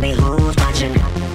I'll be home watching.